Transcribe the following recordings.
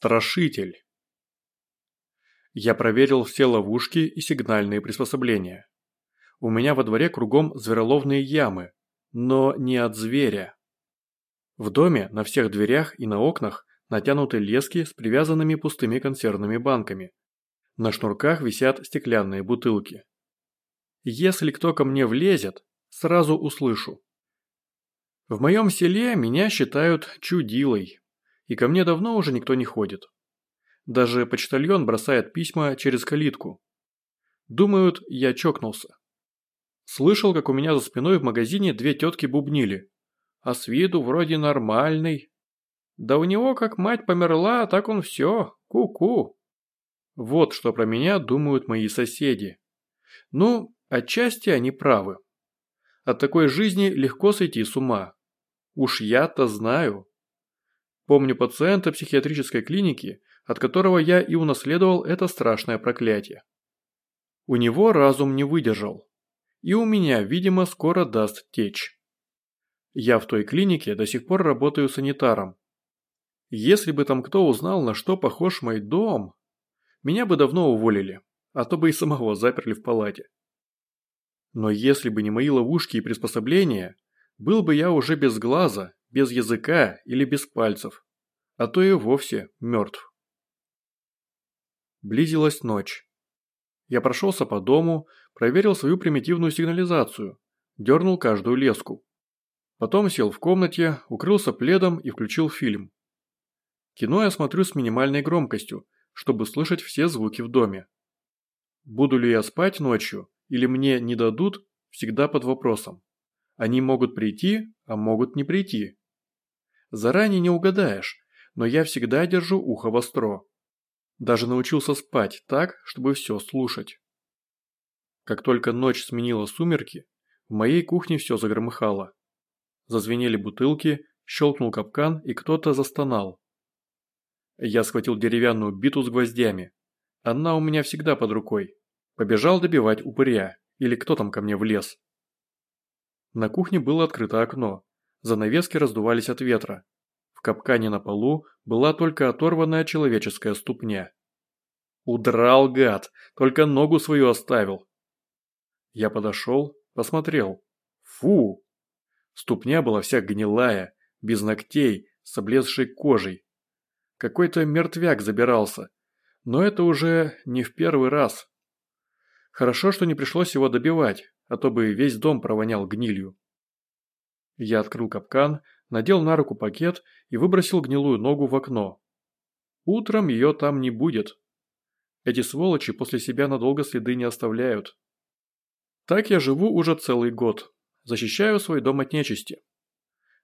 Страшитель. Я проверил все ловушки и сигнальные приспособления. У меня во дворе кругом звероловные ямы, но не от зверя. В доме на всех дверях и на окнах натянуты лески с привязанными пустыми консервными банками. На шнурках висят стеклянные бутылки. Если кто ко мне влезет, сразу услышу. В моем селе меня считают чудилой, и ко мне давно уже никто не ходит. Даже почтальон бросает письма через калитку. Думают, я чокнулся. Слышал, как у меня за спиной в магазине две тетки бубнили. А с виду вроде нормальный. Да у него как мать померла, так он все, ку-ку. Вот что про меня думают мои соседи. Ну, отчасти они правы. От такой жизни легко сойти с ума. Уж я-то знаю. Помню пациента психиатрической клиники, от которого я и унаследовал это страшное проклятие. У него разум не выдержал. И у меня, видимо, скоро даст течь. Я в той клинике до сих пор работаю санитаром. Если бы там кто узнал, на что похож мой дом, меня бы давно уволили, а то бы и самого заперли в палате. Но если бы не мои ловушки и приспособления, был бы я уже без глаза без языка или без пальцев, а то и вовсе мертв. Близилась ночь. Я прошелся по дому, проверил свою примитивную сигнализацию, дернул каждую леску. Потом сел в комнате, укрылся пледом и включил фильм. Кино я смотрю с минимальной громкостью, чтобы слышать все звуки в доме. Буду ли я спать ночью или мне не дадут, всегда под вопросом. Они могут прийти, а могут не прийти. Заранее не угадаешь, но я всегда держу ухо востро. Даже научился спать так, чтобы все слушать. Как только ночь сменила сумерки, в моей кухне все загромыхало. Зазвенели бутылки, щелкнул капкан и кто-то застонал. Я схватил деревянную биту с гвоздями. Она у меня всегда под рукой. Побежал добивать упыря, или кто там ко мне влез. На кухне было открыто окно. Занавески раздувались от ветра. В капкане на полу была только оторванная человеческая ступня. Удрал гад, только ногу свою оставил. Я подошел, посмотрел. Фу! Ступня была вся гнилая, без ногтей, с облезшей кожей. Какой-то мертвяк забирался. Но это уже не в первый раз. Хорошо, что не пришлось его добивать, а то бы весь дом провонял гнилью. Я открыл капкан, надел на руку пакет и выбросил гнилую ногу в окно. Утром ее там не будет. Эти сволочи после себя надолго следы не оставляют. Так я живу уже целый год. Защищаю свой дом от нечисти.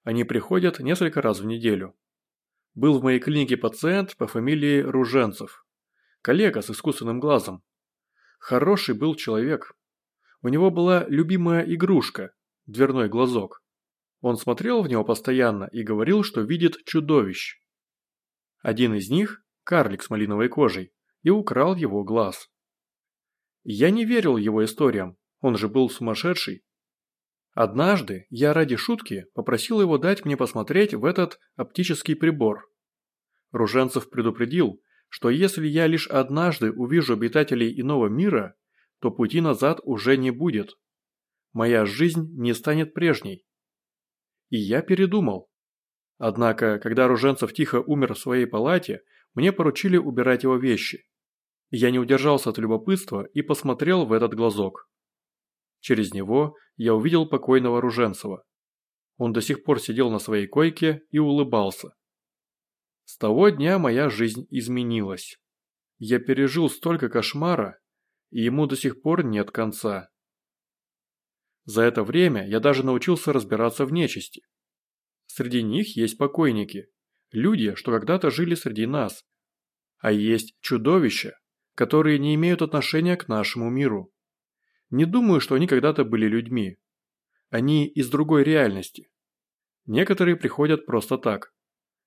Они приходят несколько раз в неделю. Был в моей клинике пациент по фамилии Руженцев. Коллега с искусственным глазом. Хороший был человек. У него была любимая игрушка – дверной глазок. Он смотрел в него постоянно и говорил, что видит чудовищ. Один из них – карлик с малиновой кожей, и украл его глаз. Я не верил его историям, он же был сумасшедший. Однажды я ради шутки попросил его дать мне посмотреть в этот оптический прибор. Руженцев предупредил, что если я лишь однажды увижу обитателей иного мира, то пути назад уже не будет. Моя жизнь не станет прежней. И я передумал. Однако, когда Руженцев тихо умер в своей палате, мне поручили убирать его вещи. Я не удержался от любопытства и посмотрел в этот глазок. Через него я увидел покойного Руженцева. Он до сих пор сидел на своей койке и улыбался. С того дня моя жизнь изменилась. Я пережил столько кошмара, и ему до сих пор нет конца. За это время я даже научился разбираться в нечисти. Среди них есть покойники, люди, что когда-то жили среди нас. А есть чудовища, которые не имеют отношения к нашему миру. Не думаю, что они когда-то были людьми. Они из другой реальности. Некоторые приходят просто так.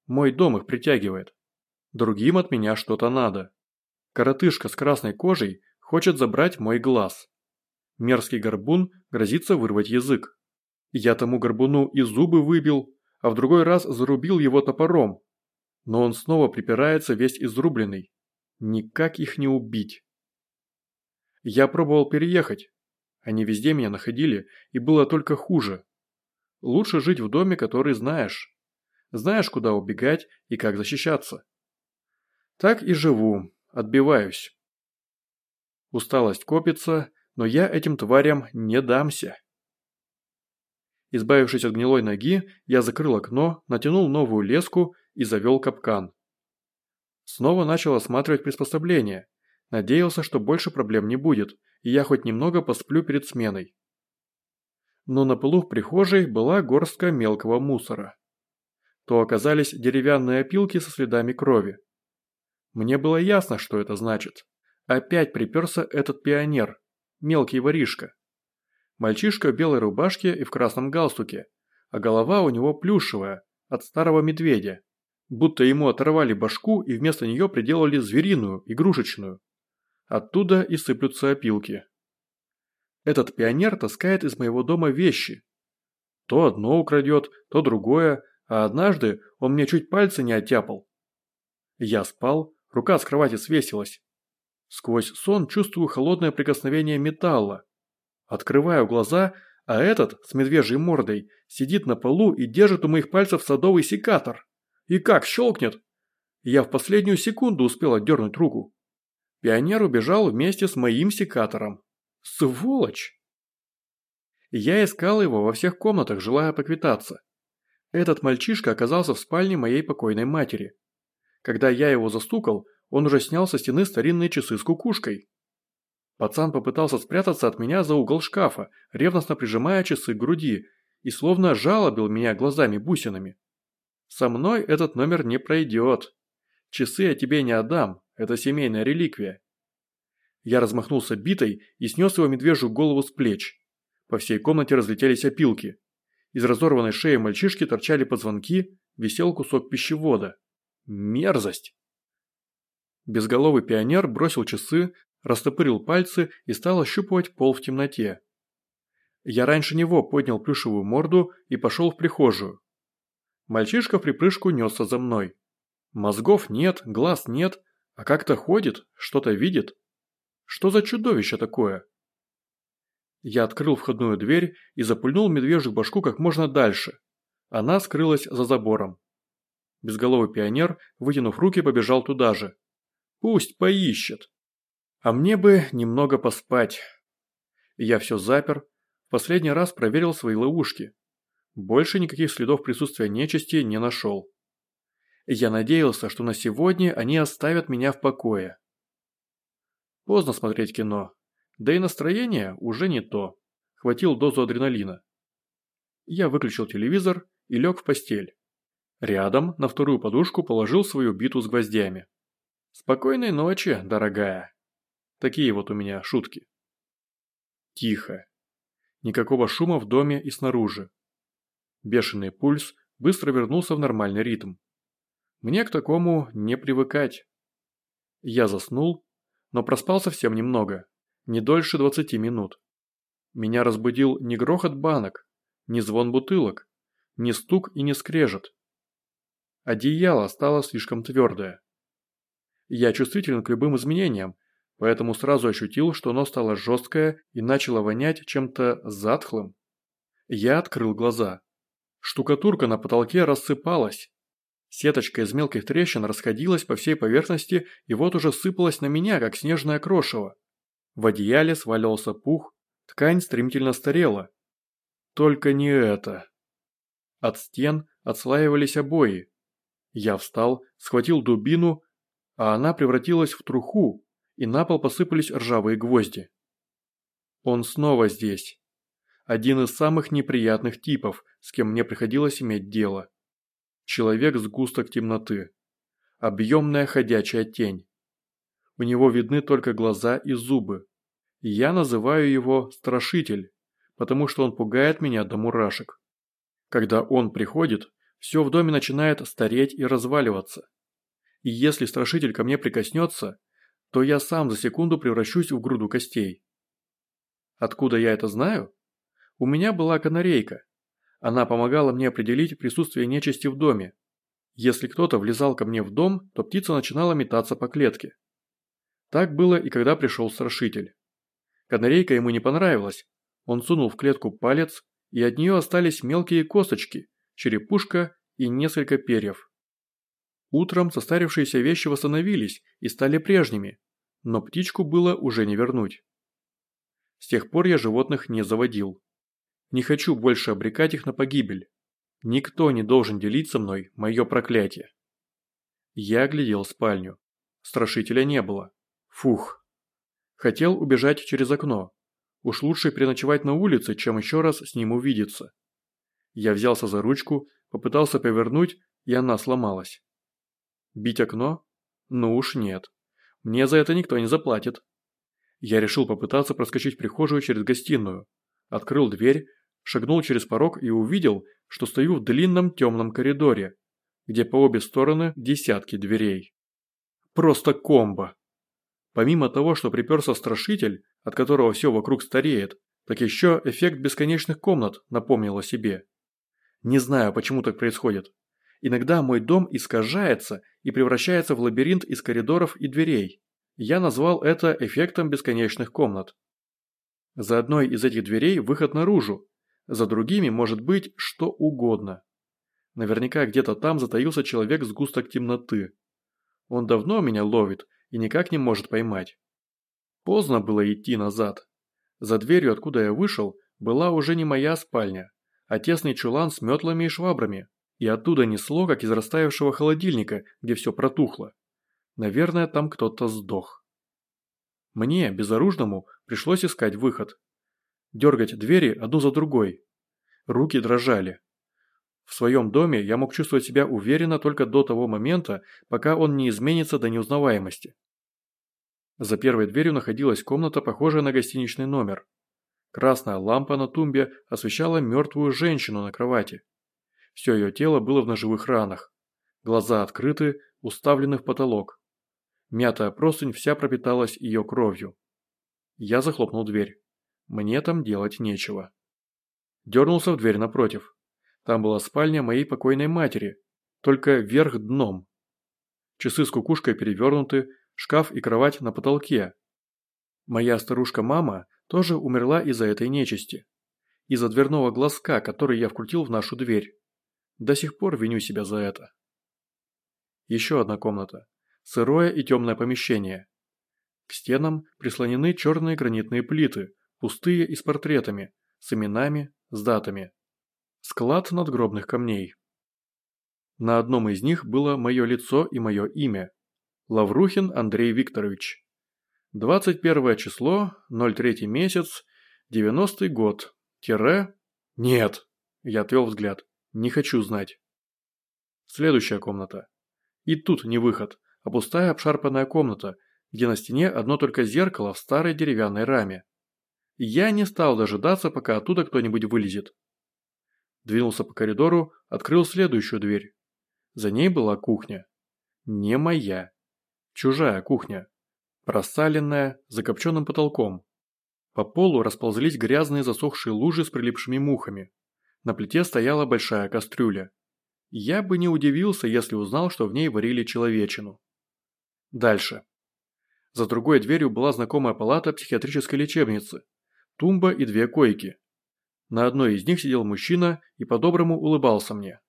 Мой дом их притягивает. Другим от меня что-то надо. Коротышка с красной кожей хочет забрать мой глаз. Мерзкий горбун грозится вырвать язык. Я тому горбуну и зубы выбил, а в другой раз зарубил его топором. Но он снова припирается весь изрубленный. Никак их не убить. Я пробовал переехать. Они везде меня находили, и было только хуже. Лучше жить в доме, который знаешь. Знаешь, куда убегать и как защищаться. Так и живу, отбиваюсь. Усталость копится, но я этим тварям не дамся. Избавившись от гнилой ноги, я закрыл окно, натянул новую леску и завел капкан. Снова начал осматривать приспособление. Надеялся, что больше проблем не будет, и я хоть немного посплю перед сменой. Но на полу в прихожей была горстка мелкого мусора. То оказались деревянные опилки со следами крови. Мне было ясно, что это значит. Опять приперся этот пионер, мелкий воришка. Мальчишка в белой рубашке и в красном галстуке, а голова у него плюшевая, от старого медведя. Будто ему оторвали башку и вместо нее приделали звериную, игрушечную. Оттуда и сыплются опилки. Этот пионер таскает из моего дома вещи. То одно украдет, то другое, а однажды он мне чуть пальцы не оттяпал. Я спал, рука с кровати свесилась. Сквозь сон чувствую холодное прикосновение металла. Открываю глаза, а этот, с медвежьей мордой, сидит на полу и держит у моих пальцев садовый секатор. И как щелкнет! Я в последнюю секунду успел отдернуть руку. Пионер убежал вместе с моим секатором. Сволочь! Я искал его во всех комнатах, желая поквитаться. Этот мальчишка оказался в спальне моей покойной матери. Когда я его застукал, он уже снял со стены старинные часы с кукушкой. Пацан попытался спрятаться от меня за угол шкафа, ревностно прижимая часы к груди, и словно жалобил меня глазами-бусинами. Со мной этот номер не пройдет. Часы я тебе не отдам, это семейная реликвия. Я размахнулся битой и снес его медвежью голову с плеч. По всей комнате разлетелись опилки. Из разорванной шеи мальчишки торчали позвонки, висел кусок пищевода. Мерзость! Безголовый пионер бросил часы, растопырил пальцы и стал ощупывать пол в темноте. Я раньше него поднял плюшевую морду и пошел в прихожую. Мальчишка в припрыжку несся за мной. Мозгов нет, глаз нет, а как-то ходит, что-то видит. Что за чудовище такое? Я открыл входную дверь и запульнул медвежью башку как можно дальше. Она скрылась за забором. Безголовый пионер, вытянув руки, побежал туда же. Пусть поищет. А мне бы немного поспать. Я все запер, последний раз проверил свои ловушки. Больше никаких следов присутствия нечисти не нашел. Я надеялся, что на сегодня они оставят меня в покое. Поздно смотреть кино. Да и настроение уже не то. Хватил дозу адреналина. Я выключил телевизор и лег в постель. Рядом, на вторую подушку, положил свою биту с гвоздями. Спокойной ночи, дорогая. Такие вот у меня шутки. Тихо. Никакого шума в доме и снаружи. Бешеный пульс быстро вернулся в нормальный ритм. Мне к такому не привыкать. Я заснул, но проспал совсем немного, не дольше 20 минут. Меня разбудил не грохот банок, не звон бутылок, не стук и не скрежет. Одеяло стало слишком твердое. Я чувствителен к любым изменениям, поэтому сразу ощутил, что оно стало жесткое и начало вонять чем-то затхлым. Я открыл глаза. Штукатурка на потолке рассыпалась. Сеточка из мелких трещин расходилась по всей поверхности и вот уже сыпалась на меня, как снежное крошево. В одеяле сваливался пух, ткань стремительно старела. Только не это. От стен отслаивались обои. Я встал, схватил дубину а она превратилась в труху, и на пол посыпались ржавые гвозди. Он снова здесь. Один из самых неприятных типов, с кем мне приходилось иметь дело. Человек с густок темноты. Объемная ходячая тень. У него видны только глаза и зубы. Я называю его «страшитель», потому что он пугает меня до мурашек. Когда он приходит, все в доме начинает стареть и разваливаться и если страшитель ко мне прикоснется, то я сам за секунду превращусь в груду костей. Откуда я это знаю? У меня была канарейка. Она помогала мне определить присутствие нечисти в доме. Если кто-то влезал ко мне в дом, то птица начинала метаться по клетке. Так было и когда пришел страшитель. Канарейка ему не понравилась. Он сунул в клетку палец, и от нее остались мелкие косточки, черепушка и несколько перьев. Утром состарившиеся вещи восстановились и стали прежними, но птичку было уже не вернуть. С тех пор я животных не заводил. Не хочу больше обрекать их на погибель. Никто не должен делить со мной мое проклятие. Я глядел спальню. Страшителя не было. Фух. Хотел убежать через окно. Уж лучше переночевать на улице, чем еще раз с ним увидеться. Я взялся за ручку, попытался повернуть, и она сломалась. Бить окно? Ну уж нет. Мне за это никто не заплатит. Я решил попытаться проскочить в прихожую через гостиную. Открыл дверь, шагнул через порог и увидел, что стою в длинном темном коридоре, где по обе стороны десятки дверей. Просто комбо. Помимо того, что приперся страшитель, от которого все вокруг стареет, так еще эффект бесконечных комнат напомнил о себе. Не знаю, почему так происходит. Иногда мой дом искажается и превращается в лабиринт из коридоров и дверей. Я назвал это эффектом бесконечных комнат. За одной из этих дверей выход наружу, за другими может быть что угодно. Наверняка где-то там затаился человек с густок темноты. Он давно меня ловит и никак не может поймать. Поздно было идти назад. За дверью, откуда я вышел, была уже не моя спальня, а тесный чулан с метлами и швабрами, и оттуда несло, как из растаявшего холодильника, где все протухло. Наверное, там кто-то сдох. Мне, безоружному, пришлось искать выход дергать двери одну за другой. Руки дрожали. В своем доме я мог чувствовать себя уверенно только до того момента, пока он не изменится до неузнаваемости. За первой дверью находилась комната, похожая на гостиничный номер. Красная лампа на тумбе освещала мертвую женщину на кровати. Все ее тело было в ножевых ранах. Глаза открыты, уставлены в потолок. Мятая простынь вся пропиталась ее кровью. Я захлопнул дверь. Мне там делать нечего. Дернулся в дверь напротив. Там была спальня моей покойной матери, только вверх дном. Часы с кукушкой перевернуты, шкаф и кровать на потолке. Моя старушка-мама тоже умерла из-за этой нечисти. Из-за дверного глазка, который я вкрутил в нашу дверь. До сих пор виню себя за это. Еще одна комната. Сырое и темное помещение. К стенам прислонены черные гранитные плиты, пустые и с портретами, с именами, с датами. Склад надгробных камней. На одном из них было мое лицо и мое имя. Лаврухин Андрей Викторович. 21 число, 03 месяц, 90 год. Тире... Нет. Я отвел взгляд. Не хочу знать. Следующая комната. И тут не выход, а пустая обшарпанная комната, где на стене одно только зеркало в старой деревянной раме. Я не стал дожидаться, пока оттуда кто-нибудь вылезет. Двинулся по коридору, открыл следующую дверь. За ней была кухня. Не моя. Чужая кухня. Просаленная, закопченным потолком. По полу расползлись грязные засохшие лужи с прилипшими мухами. На плите стояла большая кастрюля. Я бы не удивился, если узнал, что в ней варили человечину. Дальше. За другой дверью была знакомая палата психиатрической лечебницы, тумба и две койки. На одной из них сидел мужчина и по-доброму улыбался мне.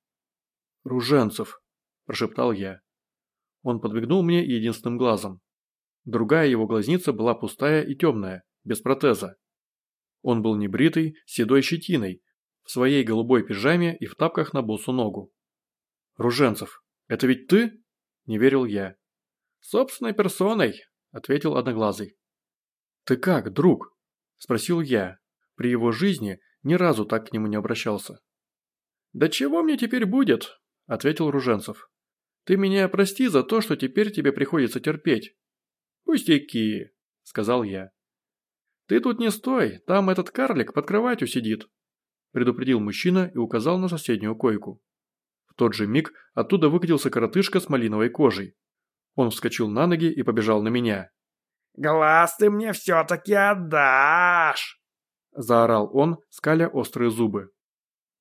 «Руженцев», – прошептал я. Он подмигнул мне единственным глазом. Другая его глазница была пустая и темная, без протеза. Он был небритый, седой щетиной, своей голубой пижаме и в тапках на босу ногу. «Руженцев, это ведь ты?» – не верил я. «Собственной персоной», – ответил Одноглазый. «Ты как, друг?» Спросил я. При его жизни ни разу так к нему не обращался. «Да чего мне теперь будет?» – ответил Руженцев. «Ты меня прости за то, что теперь тебе приходится терпеть». «Пустяки», – сказал я. «Ты тут не стой, там этот карлик под кроватью сидит», – предупредил мужчина и указал на соседнюю койку. В тот же миг оттуда выкатился коротышка с малиновой кожей. Он вскочил на ноги и побежал на меня. «Глаз ты мне все-таки отдашь!» Заорал он, скаля острые зубы.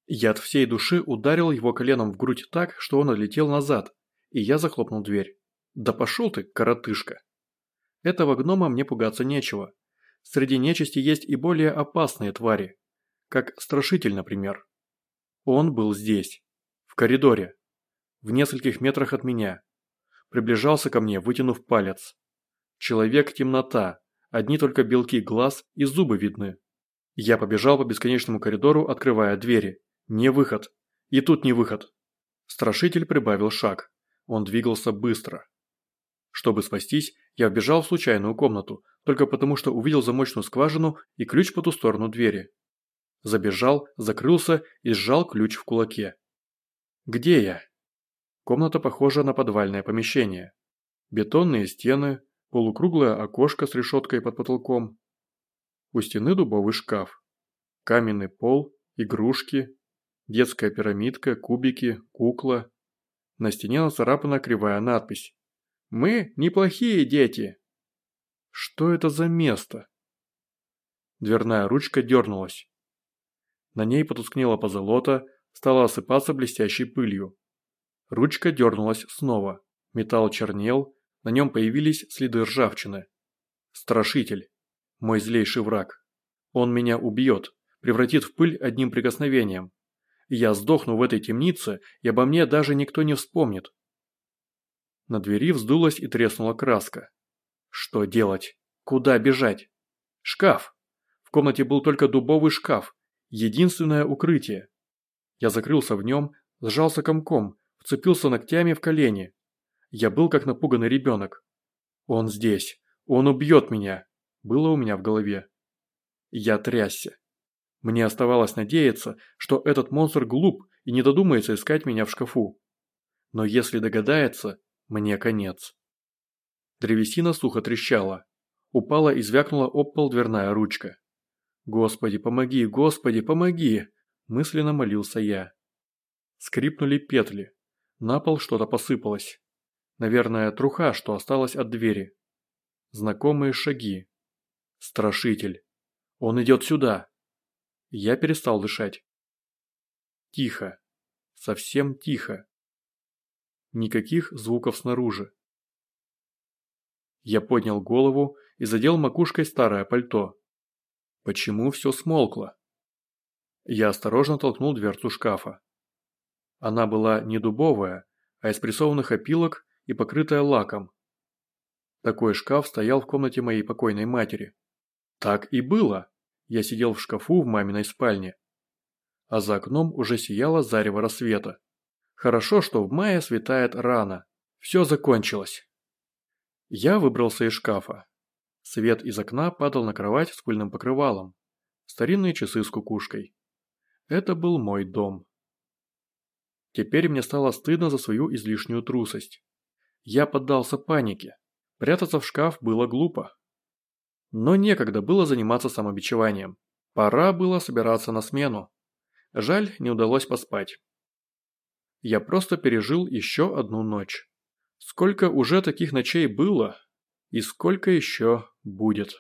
Я от всей души ударил его коленом в грудь так, что он отлетел назад, и я захлопнул дверь. Да пошел ты, коротышка. Этого гнома мне пугаться нечего. Среди нечисти есть и более опасные твари, как страшитель, например. Он был здесь, в коридоре, в нескольких метрах от меня. Приближался ко мне, вытянув палец. Человек-темнота, одни только белки глаз и зубы видны. Я побежал по бесконечному коридору, открывая двери. Не выход. И тут не выход. Страшитель прибавил шаг. Он двигался быстро. Чтобы спастись, я вбежал в случайную комнату, только потому что увидел замочную скважину и ключ по ту сторону двери. Забежал, закрылся и сжал ключ в кулаке. Где я? Комната похожа на подвальное помещение. Бетонные стены, полукруглое окошко с решеткой под потолком. У стены дубовый шкаф. Каменный пол, игрушки, детская пирамидка, кубики, кукла. На стене нацарапана кривая надпись. «Мы неплохие дети!» Что это за место? Дверная ручка дернулась. На ней потускнела позолота, стала осыпаться блестящей пылью. Ручка дернулась снова. Металл чернел, на нем появились следы ржавчины. Страшитель. Мой злейший враг. Он меня убьет, превратит в пыль одним прикосновением. Я сдохну в этой темнице, и обо мне даже никто не вспомнит. На двери вздулась и треснула краска. Что делать? Куда бежать? Шкаф. В комнате был только дубовый шкаф. Единственное укрытие. Я закрылся в нем, сжался комком, вцепился ногтями в колени. Я был как напуганный ребенок. Он здесь. Он убьет меня. Было у меня в голове. Я трясся. Мне оставалось надеяться, что этот монстр глуп и не додумается искать меня в шкафу. Но если догадается, мне конец. Древесина сухо трещала. Упала и звякнула об пол дверная ручка. «Господи, помоги, Господи, помоги!» – мысленно молился я. Скрипнули петли. На пол что-то посыпалось. Наверное, труха, что осталось от двери. Знакомые шаги. Страшитель. Он идет сюда. Я перестал дышать. Тихо. Совсем тихо. Никаких звуков снаружи. Я поднял голову и задел макушкой старое пальто. Почему все смолкло? Я осторожно толкнул дверцу шкафа. Она была не дубовая, а из прессованных опилок и покрытая лаком. Такой шкаф стоял в комнате моей покойной матери. Так и было. Я сидел в шкафу в маминой спальне. А за окном уже сияло зарево рассвета. Хорошо, что в мае светает рано. Все закончилось. Я выбрался из шкафа. Свет из окна падал на кровать с пыльным покрывалом. Старинные часы с кукушкой. Это был мой дом. Теперь мне стало стыдно за свою излишнюю трусость. Я поддался панике. Прятаться в шкаф было глупо. Но некогда было заниматься самобичеванием. Пора было собираться на смену. Жаль, не удалось поспать. Я просто пережил еще одну ночь. Сколько уже таких ночей было и сколько еще будет.